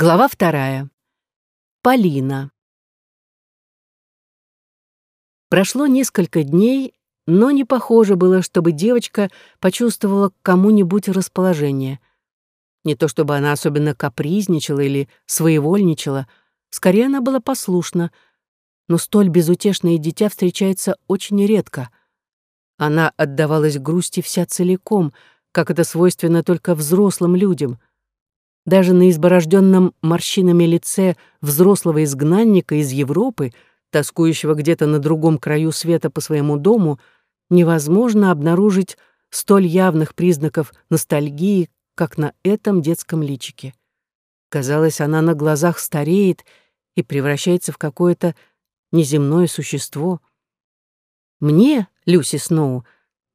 Глава вторая. Полина. Прошло несколько дней, но не похоже было, чтобы девочка почувствовала к кому-нибудь расположение. Не то чтобы она особенно капризничала или своевольничала, скорее она была послушна, но столь безутешное дитя встречается очень редко. Она отдавалась грусти вся целиком, как это свойственно только взрослым людям — даже на изборожденном морщинами лице взрослого изгнанника из Европы, тоскующего где-то на другом краю света по своему дому, невозможно обнаружить столь явных признаков ностальгии, как на этом детском личике. Казалось, она на глазах стареет и превращается в какое-то неземное существо. Мне, Люси Сноу,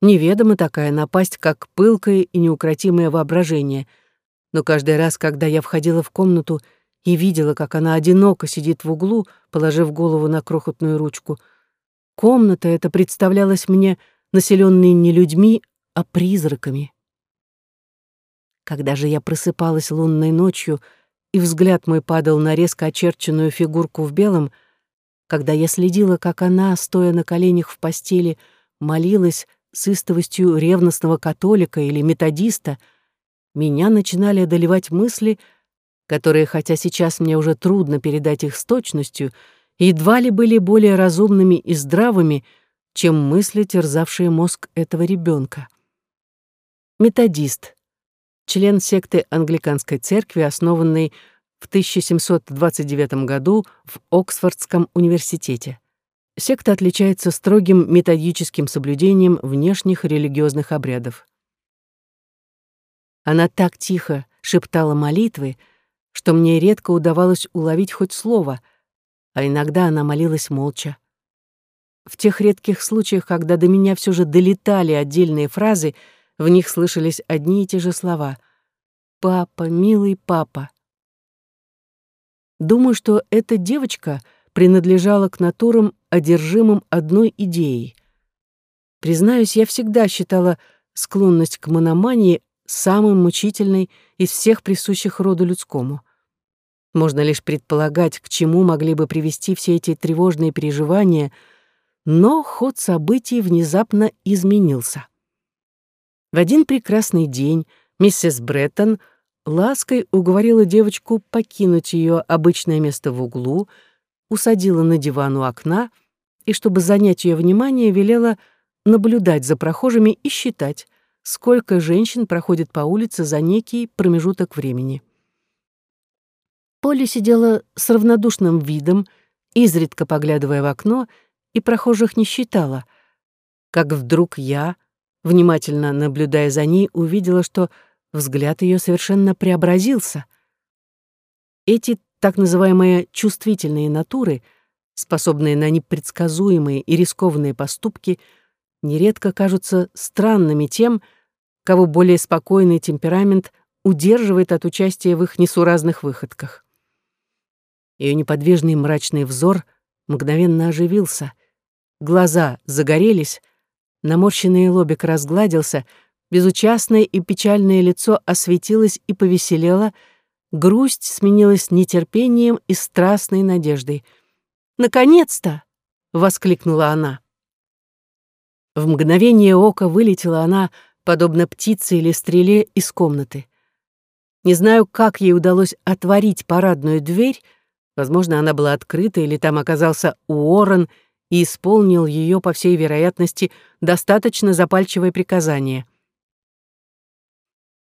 неведома такая напасть, как пылкое и неукротимое воображение — но каждый раз, когда я входила в комнату и видела, как она одиноко сидит в углу, положив голову на крохотную ручку, комната эта представлялась мне населенной не людьми, а призраками. Когда же я просыпалась лунной ночью, и взгляд мой падал на резко очерченную фигурку в белом, когда я следила, как она, стоя на коленях в постели, молилась с истовостью ревностного католика или методиста — меня начинали одолевать мысли, которые, хотя сейчас мне уже трудно передать их с точностью, едва ли были более разумными и здравыми, чем мысли, терзавшие мозг этого ребенка. Методист, член секты англиканской церкви, основанной в 1729 году в Оксфордском университете. Секта отличается строгим методическим соблюдением внешних религиозных обрядов. Она так тихо шептала молитвы, что мне редко удавалось уловить хоть слово, а иногда она молилась молча. В тех редких случаях, когда до меня все же долетали отдельные фразы, в них слышались одни и те же слова. «Папа, милый папа». Думаю, что эта девочка принадлежала к натурам, одержимым одной идеей. Признаюсь, я всегда считала склонность к мономании самый мучительный из всех присущих роду людскому. Можно лишь предполагать, к чему могли бы привести все эти тревожные переживания, но ход событий внезапно изменился. В один прекрасный день миссис Бреттон лаской уговорила девочку покинуть ее обычное место в углу, усадила на диван у окна и, чтобы занять ее внимание, велела наблюдать за прохожими и считать, сколько женщин проходит по улице за некий промежуток времени. Поле сидела с равнодушным видом, изредка поглядывая в окно, и прохожих не считала. Как вдруг я, внимательно наблюдая за ней, увидела, что взгляд ее совершенно преобразился. Эти так называемые чувствительные натуры, способные на непредсказуемые и рискованные поступки — нередко кажутся странными тем, кого более спокойный темперамент удерживает от участия в их несуразных выходках. Ее неподвижный мрачный взор мгновенно оживился, глаза загорелись, наморщенный лобик разгладился, безучастное и печальное лицо осветилось и повеселело, грусть сменилась нетерпением и страстной надеждой. «Наконец-то!» — воскликнула она. В мгновение ока вылетела она, подобно птице или стреле, из комнаты. Не знаю, как ей удалось отворить парадную дверь, возможно, она была открыта, или там оказался Уоррен и исполнил ее, по всей вероятности, достаточно запальчивое приказание.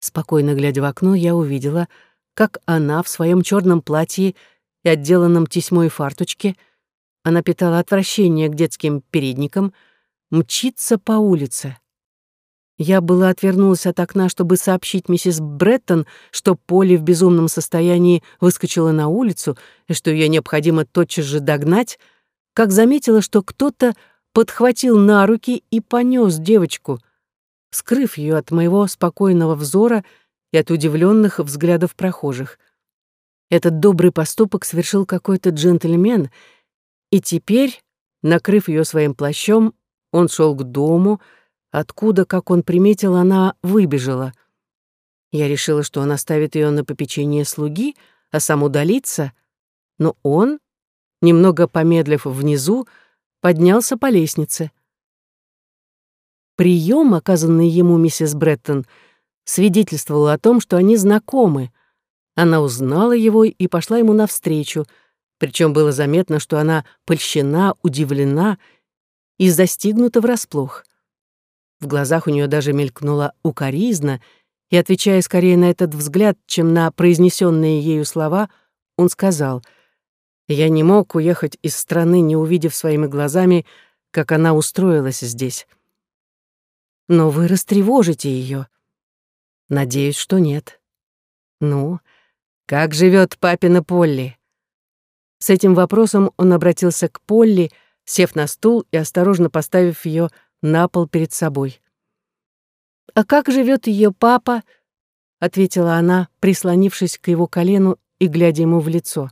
Спокойно глядя в окно, я увидела, как она в своем черном платье и отделанном тесьмой фарточке, она питала отвращение к детским передникам — мчится по улице. Я была отвернулась от окна, чтобы сообщить миссис Бреттон, что Поле в безумном состоянии выскочила на улицу и что ее необходимо тотчас же догнать, как заметила, что кто-то подхватил на руки и понес девочку, скрыв ее от моего спокойного взора и от удивленных взглядов прохожих. Этот добрый поступок совершил какой-то джентльмен, и теперь, накрыв ее своим плащом, он шел к дому, откуда, как он приметил, она выбежала. Я решила, что он оставит ее на попечение слуги, а сам удалиться, но он, немного помедлив внизу, поднялся по лестнице. Прием, оказанный ему миссис Бреттон, свидетельствовал о том, что они знакомы. Она узнала его и пошла ему навстречу, причем было заметно, что она польщена, удивлена и застигнута врасплох. В глазах у нее даже мелькнула укоризна, и, отвечая скорее на этот взгляд, чем на произнесенные ею слова, он сказал, «Я не мог уехать из страны, не увидев своими глазами, как она устроилась здесь. Но вы растревожите ее. Надеюсь, что нет. Ну, как живет папина Полли? С этим вопросом он обратился к Полли, сев на стул и осторожно поставив ее на пол перед собой. «А как живет ее папа?» — ответила она, прислонившись к его колену и глядя ему в лицо.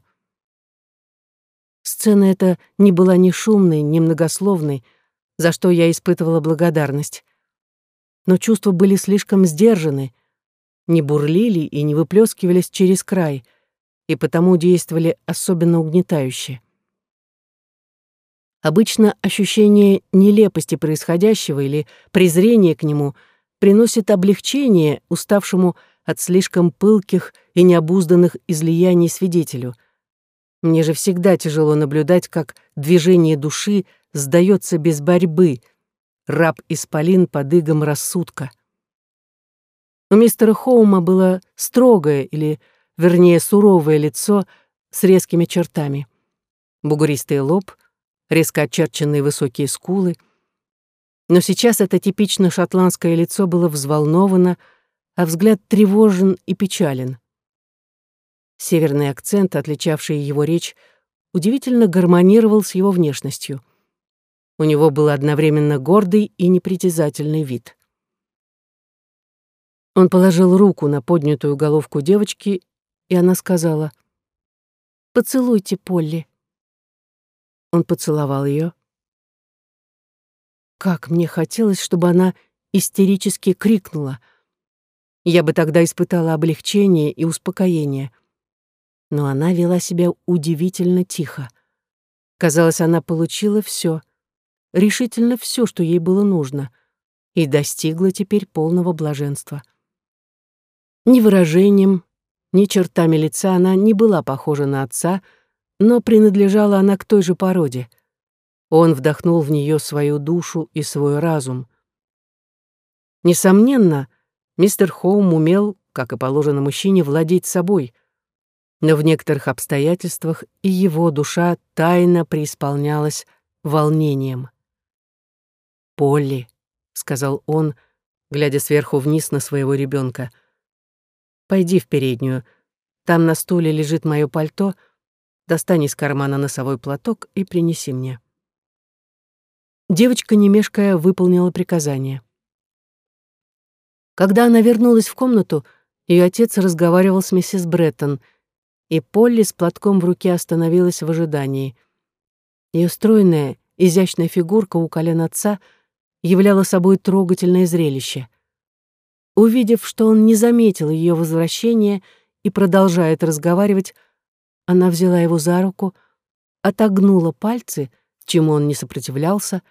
Сцена эта не была ни шумной, ни многословной, за что я испытывала благодарность но чувства были слишком сдержаны, не бурлили и не выплескивались через край, и потому действовали особенно угнетающе. Обычно ощущение нелепости происходящего или презрение к нему приносит облегчение уставшему от слишком пылких и необузданных излияний свидетелю. Мне же всегда тяжело наблюдать, как движение души сдается без борьбы — раб-исполин под игом рассудка. У мистера Хоума было строгое или, вернее, суровое лицо с резкими чертами. Бугуристый лоб, резко очерченные высокие скулы. Но сейчас это типично шотландское лицо было взволновано, а взгляд тревожен и печален. Северный акцент, отличавший его речь, удивительно гармонировал с его внешностью — у него был одновременно гордый и непритязательный вид. Он положил руку на поднятую головку девочки, и она сказала, «Поцелуйте Полли». Он поцеловал ее. Как мне хотелось, чтобы она истерически крикнула. Я бы тогда испытала облегчение и успокоение. Но она вела себя удивительно тихо. Казалось, она получила все — решительно все, что ей было нужно, и достигла теперь полного блаженства. Ни выражением, ни чертами лица она не была похожа на отца, но принадлежала она к той же породе. Он вдохнул в нее свою душу и свой разум. Несомненно, мистер Хоум умел, как и положено мужчине, владеть собой, но в некоторых обстоятельствах и его душа тайно преисполнялась волнением. «Полли», — сказал он, глядя сверху вниз на своего ребенка. «Пойди в переднюю. Там на стуле лежит мое пальто. Достань из кармана носовой платок и принеси мне». Девочка, не мешкая, выполнила приказание. Когда она вернулась в комнату, ее отец разговаривал с миссис Бреттон, и Полли с платком в руке остановилась в ожидании. Ее стройная, изящная фигурка у колен отца — являло собой трогательное зрелище. Увидев, что он не заметил ее возвращения и продолжает разговаривать, она взяла его за руку, отогнула пальцы, чему он не сопротивлялся,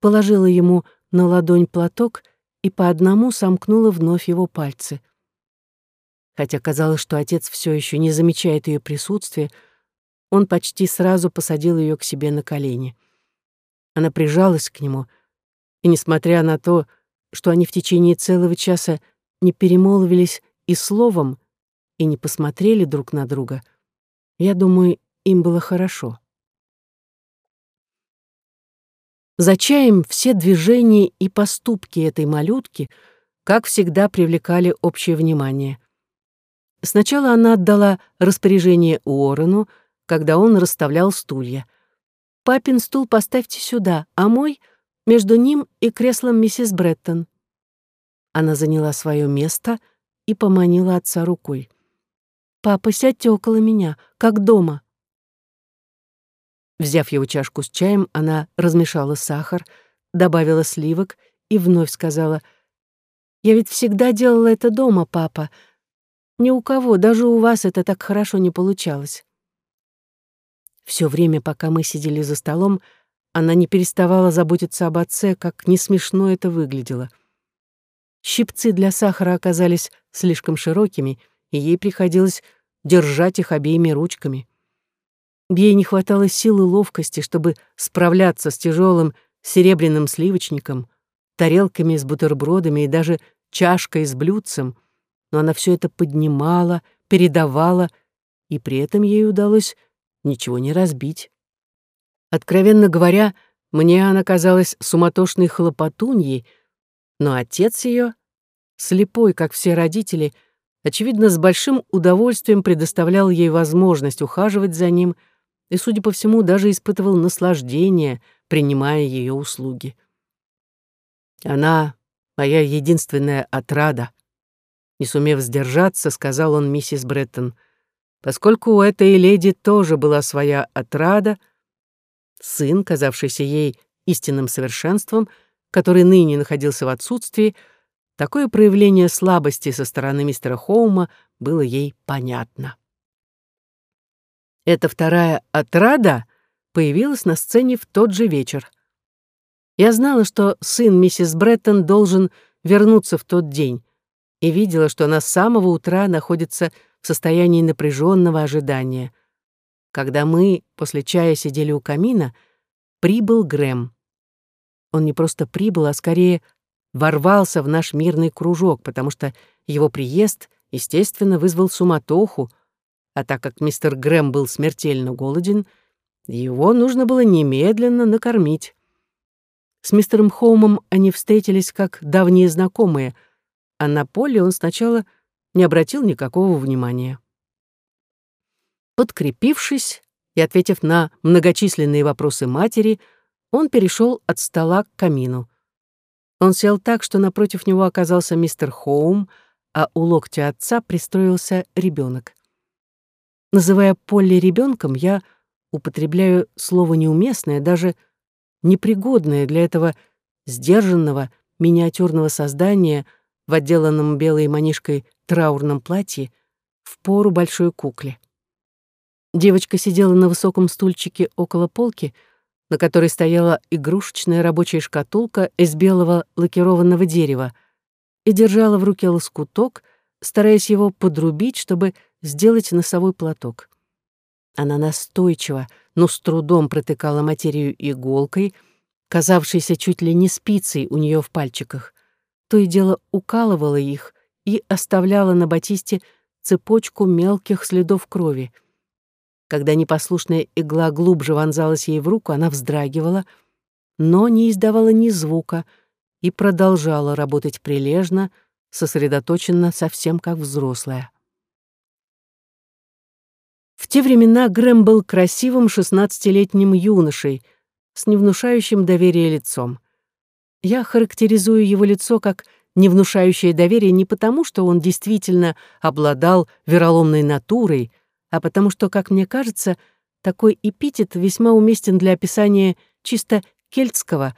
положила ему на ладонь платок и по одному сомкнула вновь его пальцы. Хотя казалось, что отец все еще не замечает ее присутствия, он почти сразу посадил ее к себе на колени. Она прижалась к нему — и несмотря на то, что они в течение целого часа не перемолвились и словом, и не посмотрели друг на друга, я думаю, им было хорошо. За чаем все движения и поступки этой малютки, как всегда, привлекали общее внимание. Сначала она отдала распоряжение Уоррену, когда он расставлял стулья. «Папин стул поставьте сюда, а мой — между ним и креслом миссис Бреттон. Она заняла свое место и поманила отца рукой. «Папа, сядьте около меня, как дома». Взяв его чашку с чаем, она размешала сахар, добавила сливок и вновь сказала, «Я ведь всегда делала это дома, папа. Ни у кого, даже у вас это так хорошо не получалось. Все время, пока мы сидели за столом, она не переставала заботиться об отце, как не смешно это выглядело. Щипцы для сахара оказались слишком широкими, и ей приходилось держать их обеими ручками. Ей не хватало силы ловкости, чтобы справляться с тяжелым серебряным сливочником, тарелками с бутербродами и даже чашкой с блюдцем, но она все это поднимала, передавала, и при этом ей удалось ничего не разбить. Откровенно говоря, мне она казалась суматошной хлопотуньей, но отец ее, слепой, как все родители, очевидно, с большим удовольствием предоставлял ей возможность ухаживать за ним и, судя по всему, даже испытывал наслаждение, принимая ее услуги. Она — моя единственная отрада. Не сумев сдержаться, сказал он миссис Бреттон, поскольку у этой леди тоже была своя отрада, сын, казавшийся ей истинным совершенством, который ныне находился в отсутствии, такое проявление слабости со стороны мистера Хоума было ей понятно. Эта вторая отрада появилась на сцене в тот же вечер. Я знала, что сын миссис Бреттон должен вернуться в тот день, и видела, что она с самого утра находится в состоянии напряженного ожидания. Когда мы после чая сидели у камина, прибыл Грэм. Он не просто прибыл, а скорее ворвался в наш мирный кружок, потому что его приезд, естественно, вызвал суматоху, а так как мистер Грэм был смертельно голоден, его нужно было немедленно накормить. С мистером Хоумом они встретились как давние знакомые, а на поле он сначала не обратил никакого внимания. Подкрепившись и ответив на многочисленные вопросы матери, он перешел от стола к камину. Он сел так, что напротив него оказался мистер Хоум, а у локтя отца пристроился ребенок. Называя Полли ребенком, я употребляю слово неуместное, даже непригодное для этого сдержанного, миниатюрного создания в отделанном белой манишкой траурном платье в пору большой кукле. Девочка сидела на высоком стульчике около полки, на которой стояла игрушечная рабочая шкатулка из белого лакированного дерева, и держала в руке лоскуток, стараясь его подрубить, чтобы сделать носовой платок. Она настойчиво, но с трудом протыкала материю иголкой, казавшейся чуть ли не спицей у нее в пальчиках. То и дело укалывала их и оставляла на батисте цепочку мелких следов крови. Когда непослушная игла глубже вонзалась ей в руку, она вздрагивала, но не издавала ни звука и продолжала работать прилежно, сосредоточенно, совсем как взрослая. В те времена Грэм был красивым шестнадцатилетним юношей с невнушающим доверие лицом. Я характеризую его лицо как не внушающее доверие не потому, что он действительно обладал вероломной натурой, а потому что, как мне кажется, такой эпитет весьма уместен для описания чисто кельтского,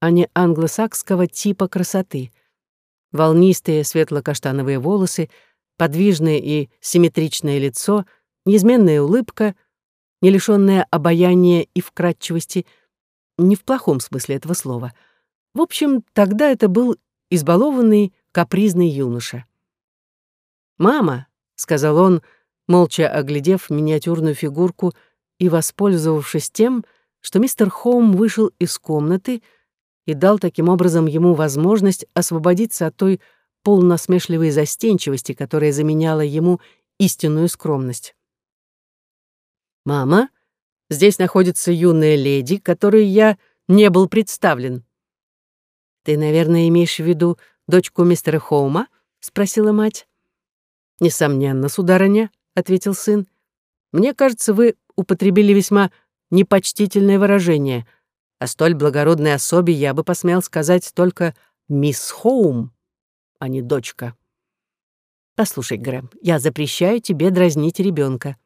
а не англосакского типа красоты. Волнистые светло-каштановые волосы, подвижное и симметричное лицо — неизменная улыбка, не лишённая обаяния и вкрадчивости, не в плохом смысле этого слова. В общем, тогда это был избалованный, капризный юноша. «Мама», — сказал он, молча оглядев миниатюрную фигурку и воспользовавшись тем, что мистер Хоум вышел из комнаты и дал таким образом ему возможность освободиться от той полносмешливой застенчивости, которая заменяла ему истинную скромность. «Мама, здесь находится юная леди, которой я не был представлен». «Ты, наверное, имеешь в виду дочку мистера Хоума?» — спросила мать. «Несомненно, сударыня», — ответил сын. «Мне кажется, вы употребили весьма непочтительное выражение. О столь благородной особе я бы посмел сказать только «мисс Хоум», а не «дочка». «Послушай, Грэм, я запрещаю тебе дразнить ребенка.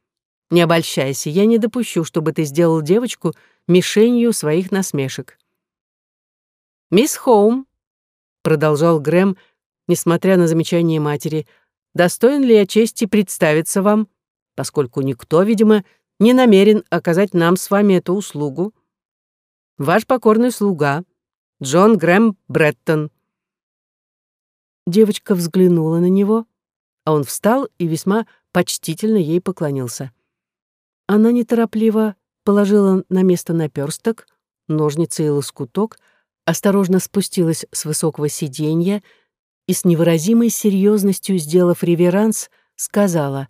Не обольщайся, я не допущу, чтобы ты сделал девочку мишенью своих насмешек. «Мисс Хоум», — продолжал Грэм, несмотря на замечание матери, достоин ли я чести представиться вам, поскольку никто, видимо, не намерен оказать нам с вами эту услугу. Ваш покорный слуга, Джон Грэм Бреттон». Девочка взглянула на него, а он встал и весьма почтительно ей поклонился. Она неторопливо положила на место наперсток, ножницы и лоскуток, осторожно спустилась с высокого сиденья и с невыразимой серьезностью, сделав реверанс, сказала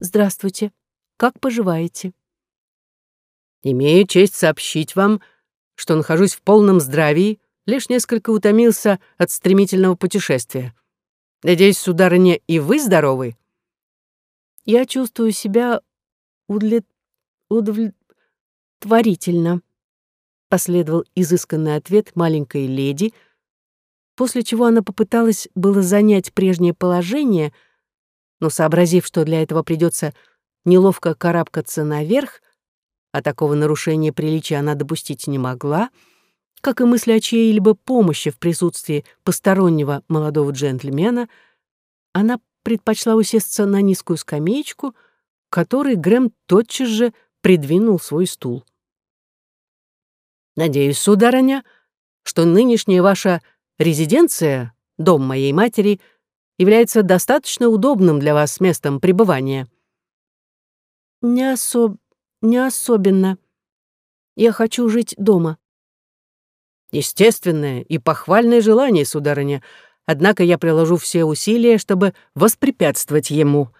«Здравствуйте, как поживаете?» «Имею честь сообщить вам, что нахожусь в полном здравии, лишь несколько утомился от стремительного путешествия. Надеюсь, сударыня, и вы здоровы?» «Я чувствую себя удлет... удовлетворительно», последовал изысканный ответ маленькой леди, после чего она попыталась было занять прежнее положение, но, сообразив, что для этого придется неловко карабкаться наверх, а такого нарушения приличия она допустить не могла, как и мысли о чьей-либо помощи в присутствии постороннего молодого джентльмена, она предпочла усесться на низкую скамеечку, которой Грэм тотчас же придвинул свой стул. Надеюсь, сударыня, что нынешняя ваша резиденция, дом моей матери, является достаточно удобным для вас местом пребывания. Не особ... не особенно. Я хочу жить дома. Естественное и похвальное желание, сударыня, однако я приложу все усилия, чтобы воспрепятствовать ему.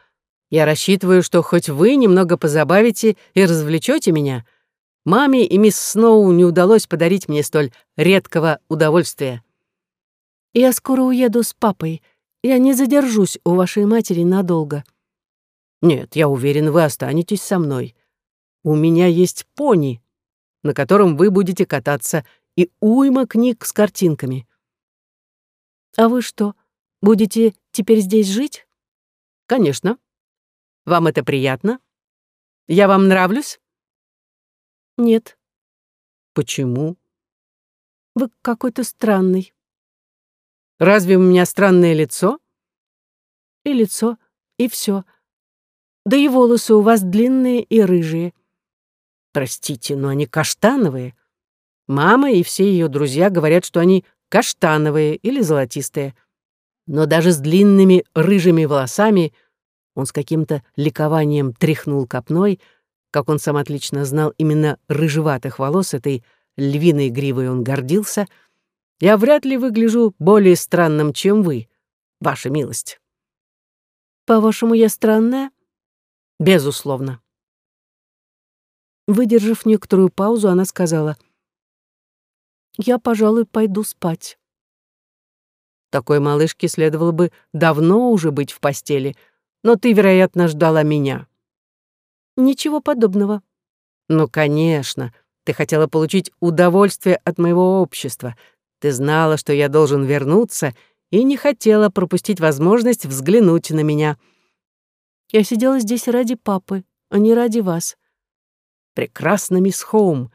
Я рассчитываю, что хоть вы немного позабавите и развлечете меня — Маме и мисс Сноу не удалось подарить мне столь редкого удовольствия. Я скоро уеду с папой. Я не задержусь у вашей матери надолго. Нет, я уверен, вы останетесь со мной. У меня есть пони, на котором вы будете кататься, и уйма книг с картинками. А вы что, будете теперь здесь жить? Конечно. Вам это приятно? Я вам нравлюсь? Нет. Почему? Вы какой-то странный. Разве у меня странное лицо? И лицо, и все. Да и волосы у вас длинные и рыжие. Простите, но они каштановые. Мама и все ее друзья говорят, что они каштановые или золотистые. Но даже с длинными рыжими волосами он с каким-то ликованием тряхнул копной — как он сам отлично знал, именно рыжеватых волос этой львиной гривой он гордился, я вряд ли выгляжу более странным, чем вы, ваша милость. По-вашему, я странная? Безусловно. Выдержав некоторую паузу, она сказала, «Я, пожалуй, пойду спать». Такой малышке следовало бы давно уже быть в постели, но ты, вероятно, ждала меня. Ничего подобного. Ну, конечно. Ты хотела получить удовольствие от моего общества. Ты знала, что я должен вернуться, и не хотела пропустить возможность взглянуть на меня. Я сидела здесь ради папы, а не ради вас. Прекрасно, мисс Хоум.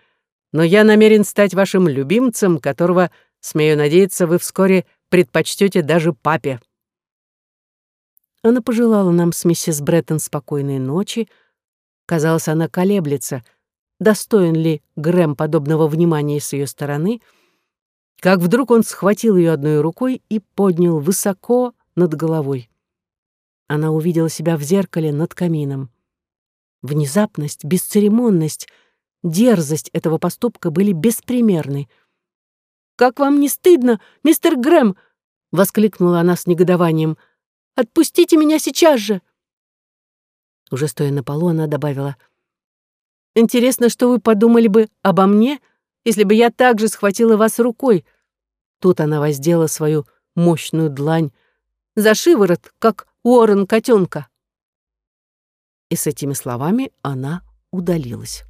Но я намерен стать вашим любимцем, которого, смею надеяться, вы вскоре предпочтете даже папе. Она пожелала нам с миссис Бреттон спокойной ночи, Казалось, она колеблется, достоин ли Грэм подобного внимания с ее стороны, как вдруг он схватил ее одной рукой и поднял высоко над головой. Она увидела себя в зеркале над камином. Внезапность, бесцеремонность, дерзость этого поступка были беспримерны. «Как вам не стыдно, мистер Грэм?» — воскликнула она с негодованием. «Отпустите меня сейчас же!» Уже стоя на полу, она добавила. «Интересно, что вы подумали бы обо мне, если бы я также схватила вас рукой?» Тут она воздела свою мощную длань за шиворот, как Уоррен котенка. И с этими словами она удалилась.